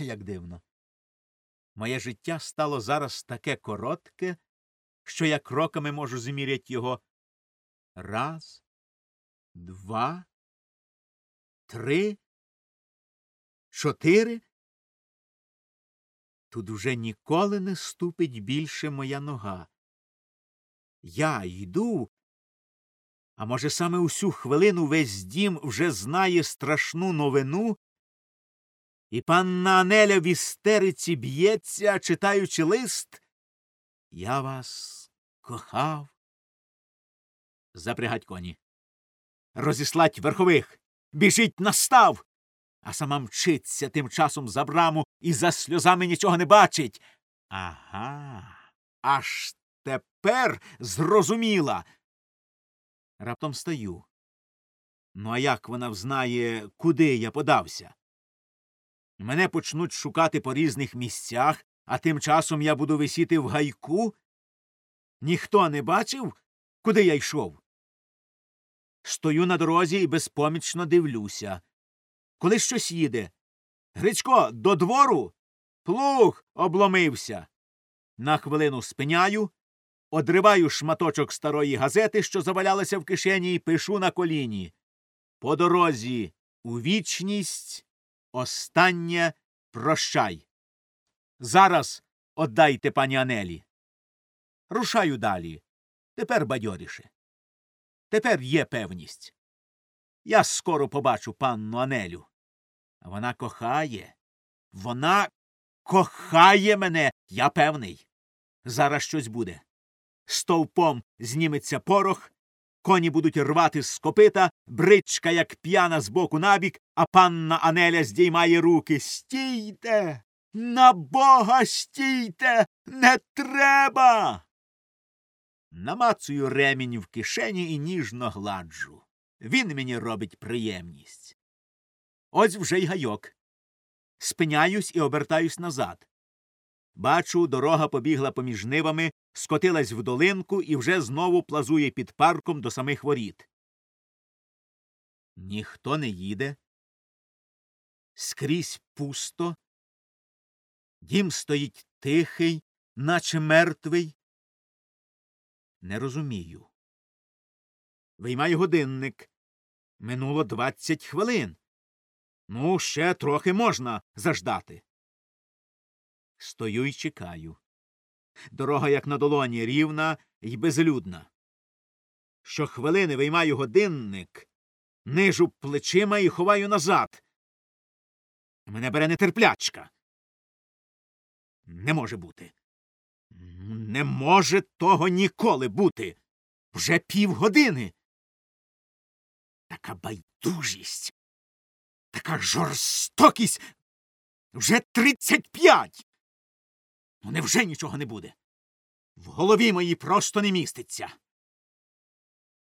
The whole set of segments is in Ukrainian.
Як дивно. Моє життя стало зараз таке коротке, що я кроками можу зміряти його. Раз, два, три, чотири. Тут уже ніколи не ступить більше моя нога. Я йду, а може, саме усю хвилину весь дім вже знає страшну новину, і панна Анеля в істериці б'ється, читаючи лист. Я вас кохав. Запрягать коні. Розіслать верхових. Біжить настав. А сама мчиться тим часом за браму і за сльозами нічого не бачить. Ага. Аж тепер зрозуміла. Раптом стаю. Ну, а як вона взнає, куди я подався? Мене почнуть шукати по різних місцях, а тим часом я буду висіти в гайку. Ніхто не бачив, куди я йшов. Стою на дорозі і безпомічно дивлюся. Коли щось їде. Гречко, до двору. Плуг обломився. На хвилину спиняю, одриваю шматочок старої газети, що завалялася в кишені, і пишу на коліні. По дорозі у вічність останнє прощай. Зараз отдайте пані Анелі. Рушаю далі. Тепер бадьоріше. Тепер є певність. Я скоро побачу панну Анелю. Вона кохає. Вона кохає мене, я певний. Зараз щось буде. Стовпом зніметься порох, коні будуть рвати з копита, бричка, як п'яна з боку набік, а панна Анеля здіймає руки. Стійте. На бога стійте. Не треба. Намацую ремінь в кишені і ніжно гладжу. Він мені робить приємність. Ось вже й гайок. Спиняюсь і обертаюсь назад. Бачу, дорога побігла поміж нивами, скотилась в долинку і вже знову плазує під парком до самих воріт. Ніхто не їде. Скрізь пусто. Дім стоїть тихий, наче мертвий. Не розумію. Виймаю годинник. Минуло двадцять хвилин. Ну, ще трохи можна заждати. Стою й чекаю. Дорога, як на долоні, рівна й безлюдна. Щохвилини виймаю годинник, нижу плечима і ховаю назад. Мене бере нетерплячка. Не може бути. Не може того ніколи бути. Вже півгодини. Така байдужість, така жорстокість вже тридцять п'ять. Ну, невже нічого не буде? В голові моїй просто не міститься.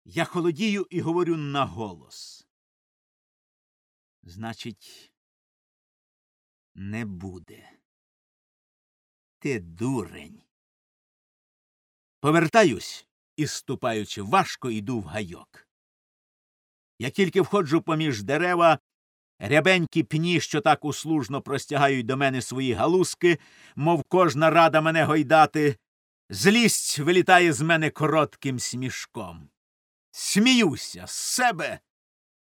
Я холодію і говорю на голос. Значить, не буде. Ти дурень. Повертаюсь і, ступаючи важко, йду в гайок. Я тільки входжу поміж дерева, рябенькі пні, що так услужно простягають до мене свої галузки, мов кожна рада мене гойдати, злість вилітає з мене коротким смішком. Сміюся з себе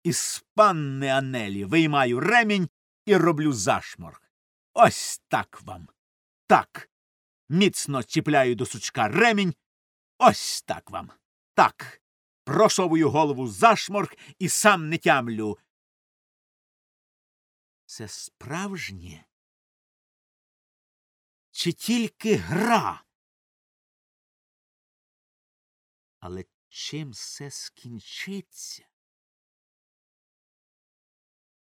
і з панни Анелі виймаю ремінь і роблю зашморг. Ось так вам. Так. Міцно чіпляю до сучка ремінь. Ось так вам. Так. Просовую голову зашморг і сам не тямлю. Це справжнє? Чи тільки гра? Але чим все скінчиться?